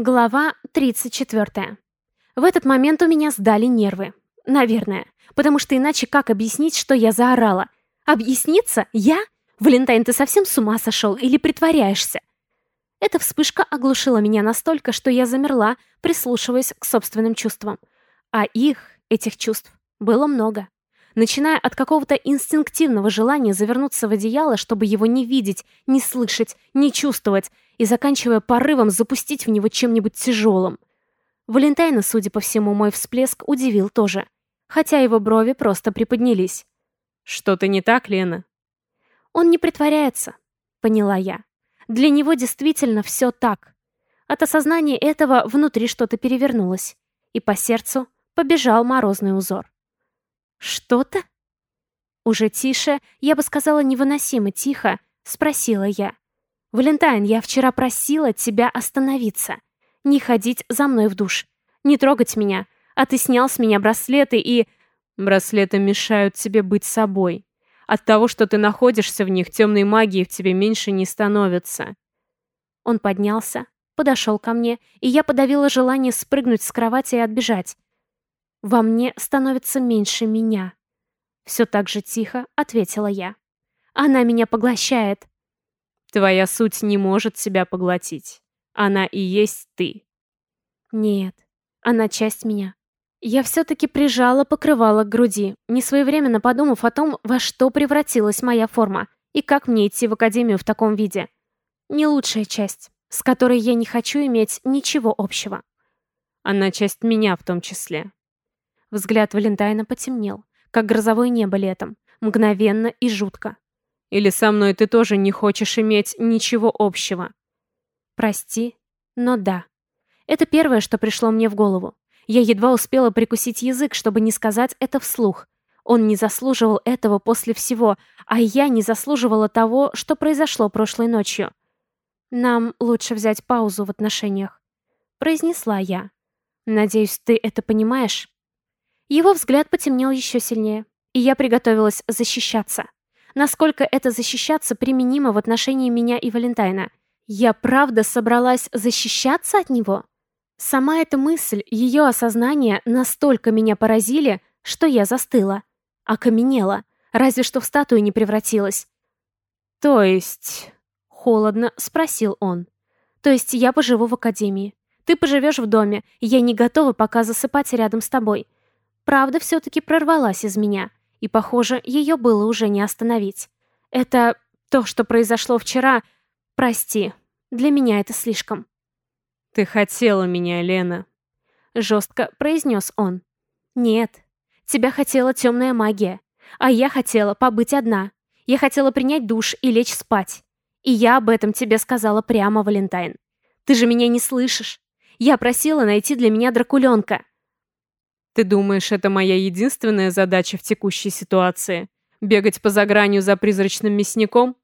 Глава 34. В этот момент у меня сдали нервы. Наверное. Потому что иначе как объяснить, что я заорала? Объясниться? Я? Валентайн, ты совсем с ума сошел или притворяешься? Эта вспышка оглушила меня настолько, что я замерла, прислушиваясь к собственным чувствам. А их, этих чувств, было много. Начиная от какого-то инстинктивного желания завернуться в одеяло, чтобы его не видеть, не слышать, не чувствовать, и заканчивая порывом запустить в него чем-нибудь тяжелым. Валентайна, судя по всему, мой всплеск удивил тоже, хотя его брови просто приподнялись. «Что-то не так, Лена?» «Он не притворяется», — поняла я. «Для него действительно все так». От осознания этого внутри что-то перевернулось, и по сердцу побежал морозный узор. «Что-то?» Уже тише, я бы сказала невыносимо тихо, спросила я. «Валентайн, я вчера просила тебя остановиться. Не ходить за мной в душ. Не трогать меня. А ты снял с меня браслеты и...» «Браслеты мешают тебе быть собой. От того, что ты находишься в них, темной магии в тебе меньше не становится». Он поднялся, подошел ко мне, и я подавила желание спрыгнуть с кровати и отбежать. Во мне становится меньше меня. Все так же тихо ответила я. Она меня поглощает. Твоя суть не может себя поглотить. Она и есть ты. Нет, она часть меня. Я все-таки прижала покрывало к груди, несвоевременно подумав о том, во что превратилась моя форма и как мне идти в академию в таком виде. Не лучшая часть, с которой я не хочу иметь ничего общего. Она часть меня в том числе. Взгляд Валентайна потемнел, как грозовое небо летом, мгновенно и жутко. Или со мной ты тоже не хочешь иметь ничего общего? Прости, но да. Это первое, что пришло мне в голову. Я едва успела прикусить язык, чтобы не сказать это вслух. Он не заслуживал этого после всего, а я не заслуживала того, что произошло прошлой ночью. «Нам лучше взять паузу в отношениях», — произнесла я. «Надеюсь, ты это понимаешь?» Его взгляд потемнел еще сильнее, и я приготовилась защищаться. Насколько это защищаться применимо в отношении меня и Валентайна? Я правда собралась защищаться от него? Сама эта мысль, ее осознание настолько меня поразили, что я застыла. Окаменела, разве что в статую не превратилась. «То есть...» — холодно спросил он. «То есть я поживу в академии. Ты поживешь в доме, я не готова пока засыпать рядом с тобой. Правда все-таки прорвалась из меня и, похоже, ее было уже не остановить. Это то, что произошло вчера. Прости, для меня это слишком. «Ты хотела меня, Лена», — жестко произнес он. «Нет, тебя хотела темная магия, а я хотела побыть одна. Я хотела принять душ и лечь спать. И я об этом тебе сказала прямо, Валентайн. Ты же меня не слышишь. Я просила найти для меня дракуленка. Ты думаешь, это моя единственная задача в текущей ситуации? Бегать по загранью за призрачным мясником?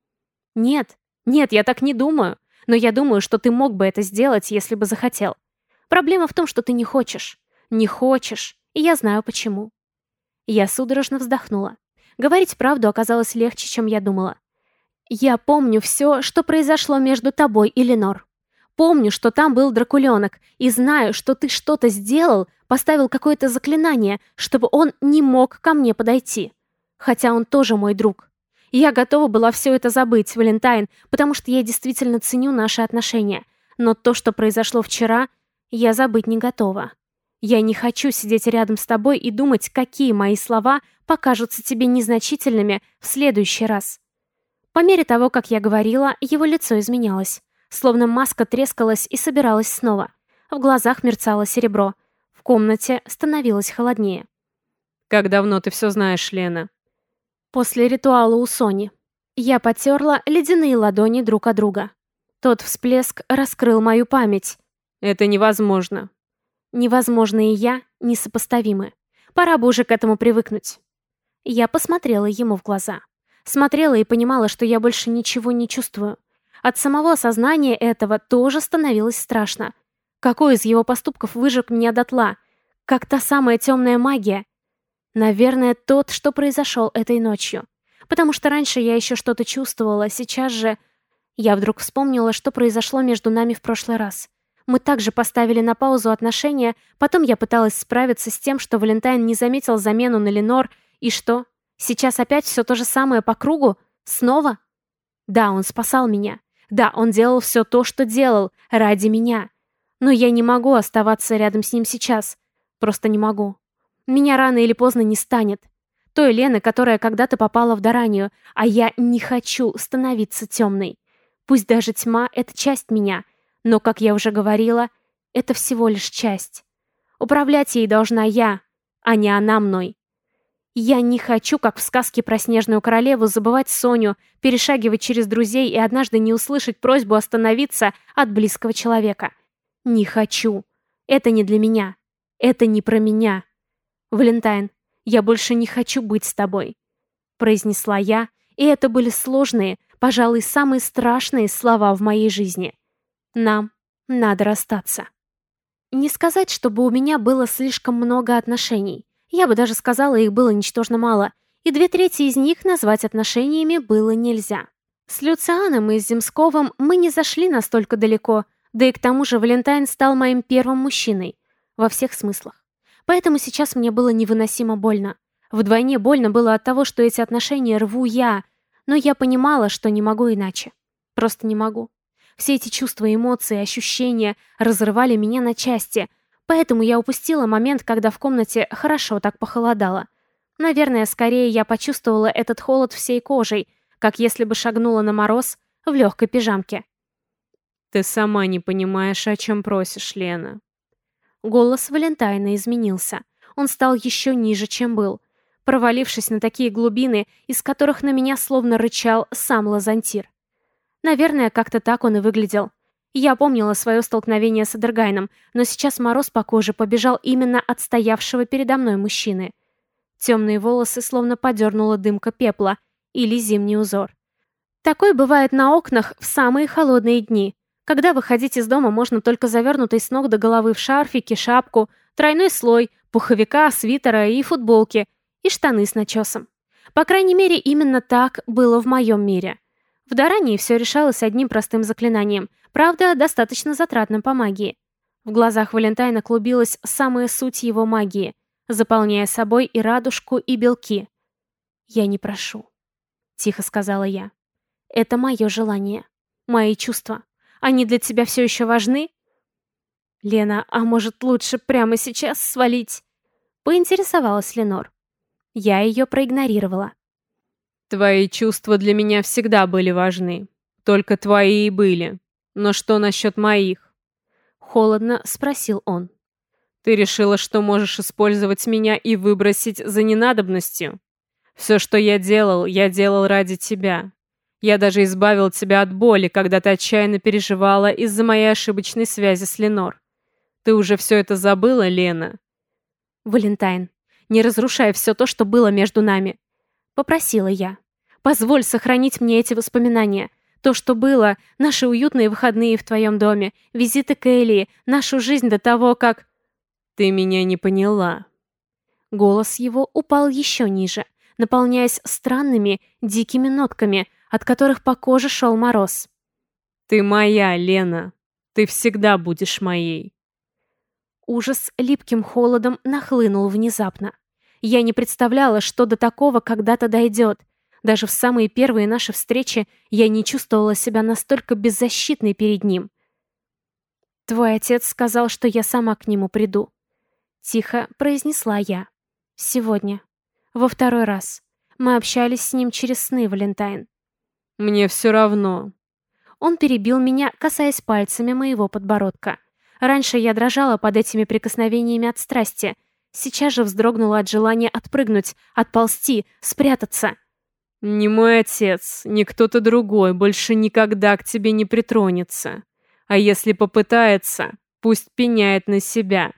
Нет, нет, я так не думаю. Но я думаю, что ты мог бы это сделать, если бы захотел. Проблема в том, что ты не хочешь. Не хочешь, и я знаю почему. Я судорожно вздохнула. Говорить правду оказалось легче, чем я думала. Я помню все, что произошло между тобой и Ленор. Помню, что там был дракуленок, и знаю, что ты что-то сделал, поставил какое-то заклинание, чтобы он не мог ко мне подойти. Хотя он тоже мой друг. я готова была все это забыть, Валентайн, потому что я действительно ценю наши отношения. Но то, что произошло вчера, я забыть не готова. Я не хочу сидеть рядом с тобой и думать, какие мои слова покажутся тебе незначительными в следующий раз. По мере того, как я говорила, его лицо изменялось. Словно маска трескалась и собиралась снова. В глазах мерцало серебро. В комнате становилось холоднее. «Как давно ты все знаешь, Лена?» После ритуала у Сони. Я потерла ледяные ладони друг от друга. Тот всплеск раскрыл мою память. «Это невозможно». Невозможно и я несопоставимы. Пора бы уже к этому привыкнуть. Я посмотрела ему в глаза. Смотрела и понимала, что я больше ничего не чувствую. От самого осознания этого тоже становилось страшно. Какой из его поступков выжег меня дотла? Как та самая темная магия? Наверное, тот, что произошел этой ночью. Потому что раньше я еще что-то чувствовала, сейчас же... Я вдруг вспомнила, что произошло между нами в прошлый раз. Мы также поставили на паузу отношения, потом я пыталась справиться с тем, что Валентайн не заметил замену на Ленор, и что? Сейчас опять все то же самое по кругу? Снова? Да, он спасал меня. Да, он делал все то, что делал, ради меня. Но я не могу оставаться рядом с ним сейчас. Просто не могу. Меня рано или поздно не станет. Той Лены, которая когда-то попала в Даранию, а я не хочу становиться темной. Пусть даже тьма — это часть меня, но, как я уже говорила, это всего лишь часть. Управлять ей должна я, а не она мной. Я не хочу, как в сказке про Снежную Королеву, забывать Соню, перешагивать через друзей и однажды не услышать просьбу остановиться от близкого человека. Не хочу. Это не для меня. Это не про меня. Валентайн, я больше не хочу быть с тобой. Произнесла я, и это были сложные, пожалуй, самые страшные слова в моей жизни. Нам надо расстаться. Не сказать, чтобы у меня было слишком много отношений. Я бы даже сказала, их было ничтожно мало, и две трети из них назвать отношениями было нельзя. С Люцианом и Земсковым мы не зашли настолько далеко, да и к тому же Валентайн стал моим первым мужчиной. Во всех смыслах. Поэтому сейчас мне было невыносимо больно. Вдвойне больно было от того, что эти отношения рву я, но я понимала, что не могу иначе. Просто не могу. Все эти чувства, эмоции, ощущения разрывали меня на части — Поэтому я упустила момент, когда в комнате хорошо так похолодало. Наверное, скорее я почувствовала этот холод всей кожей, как если бы шагнула на мороз в легкой пижамке. «Ты сама не понимаешь, о чем просишь, Лена». Голос Валентайна изменился. Он стал еще ниже, чем был, провалившись на такие глубины, из которых на меня словно рычал сам Лазантир. Наверное, как-то так он и выглядел. Я помнила свое столкновение с Эдергайном, но сейчас мороз по коже побежал именно от стоявшего передо мной мужчины. Темные волосы словно подернула дымка пепла или зимний узор. Такой бывает на окнах в самые холодные дни, когда выходить из дома можно только завернутой с ног до головы в шарфике, шапку, тройной слой, пуховика, свитера и футболки, и штаны с начесом. По крайней мере, именно так было в моем мире. В Дарании все решалось одним простым заклинанием, правда, достаточно затратным по магии. В глазах Валентайна клубилась самая суть его магии, заполняя собой и радужку, и белки. «Я не прошу», — тихо сказала я. «Это мое желание, мои чувства. Они для тебя все еще важны?» «Лена, а может лучше прямо сейчас свалить?» Поинтересовалась Ленор. Я ее проигнорировала. Твои чувства для меня всегда были важны. Только твои и были. Но что насчет моих? Холодно спросил он. Ты решила, что можешь использовать меня и выбросить за ненадобностью? Все, что я делал, я делал ради тебя. Я даже избавил тебя от боли, когда ты отчаянно переживала из-за моей ошибочной связи с Ленор. Ты уже все это забыла, Лена? Валентайн, не разрушай все то, что было между нами. Попросила я. Позволь сохранить мне эти воспоминания. То, что было, наши уютные выходные в твоем доме, визиты к Элли, нашу жизнь до того, как... Ты меня не поняла. Голос его упал еще ниже, наполняясь странными, дикими нотками, от которых по коже шел мороз. Ты моя, Лена. Ты всегда будешь моей. Ужас липким холодом нахлынул внезапно. Я не представляла, что до такого когда-то дойдет. Даже в самые первые наши встречи я не чувствовала себя настолько беззащитной перед ним. «Твой отец сказал, что я сама к нему приду», — тихо произнесла я. «Сегодня. Во второй раз. Мы общались с ним через сны, Валентайн». «Мне все равно». Он перебил меня, касаясь пальцами моего подбородка. Раньше я дрожала под этими прикосновениями от страсти, Сейчас же вздрогнула от желания отпрыгнуть, отползти, спрятаться. «Не мой отец, ни кто-то другой больше никогда к тебе не притронется. А если попытается, пусть пеняет на себя.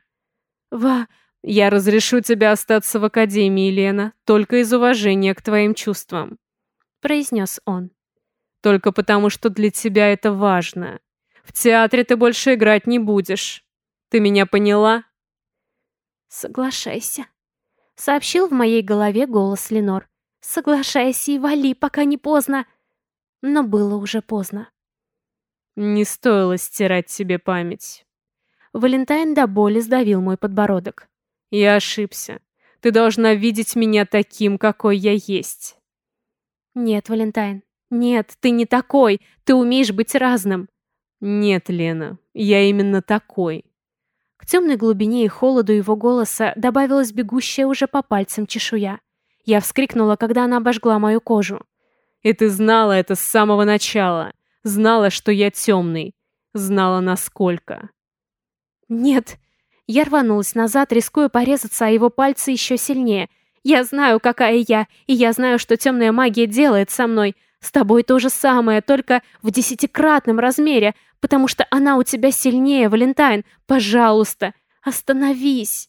Ва, я разрешу тебе остаться в академии, Лена, только из уважения к твоим чувствам», — произнес он. «Только потому, что для тебя это важно. В театре ты больше играть не будешь. Ты меня поняла?» «Соглашайся», — сообщил в моей голове голос Ленор. «Соглашайся и вали, пока не поздно». Но было уже поздно. «Не стоило стирать себе память. Валентайн до боли сдавил мой подбородок. Я ошибся. Ты должна видеть меня таким, какой я есть. Нет, Валентайн, нет, ты не такой. Ты умеешь быть разным. Нет, Лена, я именно такой. К темной глубине и холоду его голоса добавилась бегущая уже по пальцам чешуя. Я вскрикнула, когда она обожгла мою кожу. И ты знала это с самого начала. Знала, что я темный. Знала, насколько. Нет. Я рванулась назад, рискуя порезаться, а его пальцы еще сильнее. Я знаю, какая я, и я знаю, что темная магия делает со мной. С тобой то же самое, только в десятикратном размере, потому что она у тебя сильнее, Валентайн. Пожалуйста, остановись.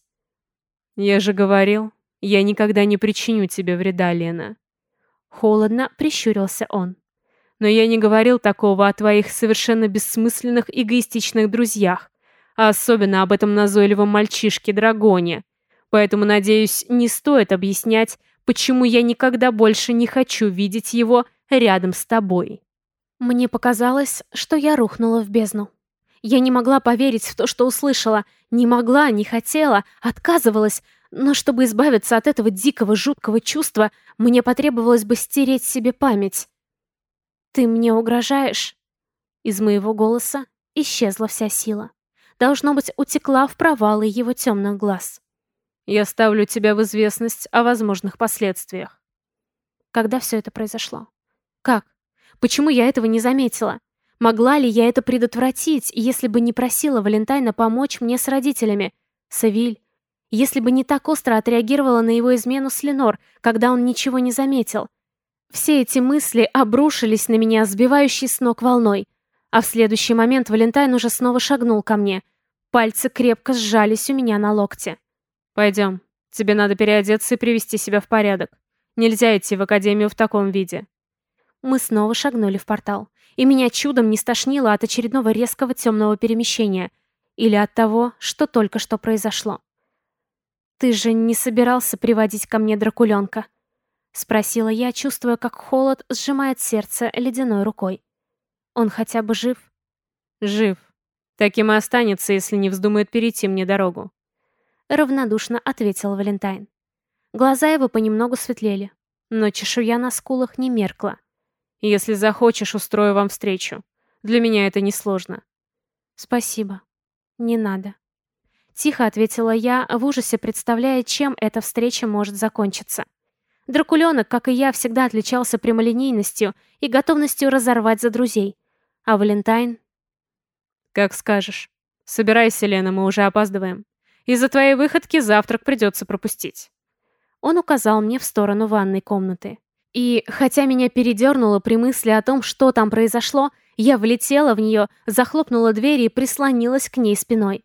Я же говорил, я никогда не причиню тебе вреда, Лена. Холодно прищурился он. Но я не говорил такого о твоих совершенно бессмысленных эгоистичных друзьях, а особенно об этом назойливом мальчишке-драгоне. Поэтому, надеюсь, не стоит объяснять, почему я никогда больше не хочу видеть его рядом с тобой. Мне показалось, что я рухнула в бездну. Я не могла поверить в то, что услышала. Не могла, не хотела, отказывалась. Но чтобы избавиться от этого дикого, жуткого чувства, мне потребовалось бы стереть себе память. «Ты мне угрожаешь?» Из моего голоса исчезла вся сила. Должно быть, утекла в провалы его темных глаз. «Я ставлю тебя в известность о возможных последствиях». Когда все это произошло? Как? Почему я этого не заметила? Могла ли я это предотвратить, если бы не просила Валентайна помочь мне с родителями? Савиль, если бы не так остро отреагировала на его измену с Ленор, когда он ничего не заметил. Все эти мысли обрушились на меня, сбивающей с ног волной. А в следующий момент Валентайн уже снова шагнул ко мне. Пальцы крепко сжались у меня на локте. «Пойдем. Тебе надо переодеться и привести себя в порядок. Нельзя идти в академию в таком виде». Мы снова шагнули в портал. И меня чудом не стошнило от очередного резкого темного перемещения. Или от того, что только что произошло. «Ты же не собирался приводить ко мне дракуленка?» Спросила я, чувствуя, как холод сжимает сердце ледяной рукой. «Он хотя бы жив?» «Жив. Таким и останется, если не вздумает перейти мне дорогу». Равнодушно ответил Валентайн. Глаза его понемногу светлели, но чешуя на скулах не меркла. «Если захочешь, устрою вам встречу. Для меня это несложно». «Спасибо. Не надо». Тихо ответила я, в ужасе представляя, чем эта встреча может закончиться. Дракуленок, как и я, всегда отличался прямолинейностью и готовностью разорвать за друзей. А Валентайн... «Как скажешь. Собирайся, Лена, мы уже опаздываем. Из-за твоей выходки завтрак придется пропустить». Он указал мне в сторону ванной комнаты. И, хотя меня передернуло при мысли о том, что там произошло, я влетела в нее, захлопнула дверь и прислонилась к ней спиной.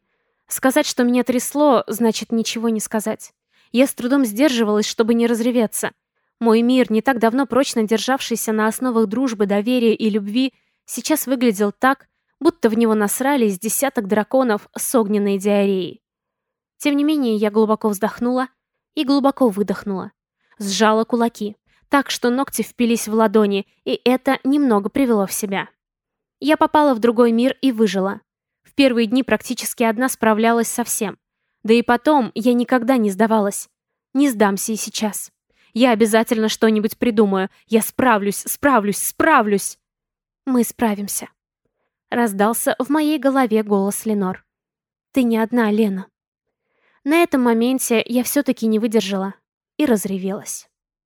Сказать, что меня трясло, значит ничего не сказать. Я с трудом сдерживалась, чтобы не разреветься. Мой мир, не так давно прочно державшийся на основах дружбы, доверия и любви, сейчас выглядел так, будто в него насрали из десяток драконов с огненной диареей. Тем не менее, я глубоко вздохнула и глубоко выдохнула. Сжала кулаки, так что ногти впились в ладони, и это немного привело в себя. Я попала в другой мир и выжила. В первые дни практически одна справлялась со всем. Да и потом я никогда не сдавалась. Не сдамся и сейчас. Я обязательно что-нибудь придумаю. Я справлюсь, справлюсь, справлюсь. Мы справимся. Раздался в моей голове голос Ленор. Ты не одна, Лена. На этом моменте я все-таки не выдержала и разревелась.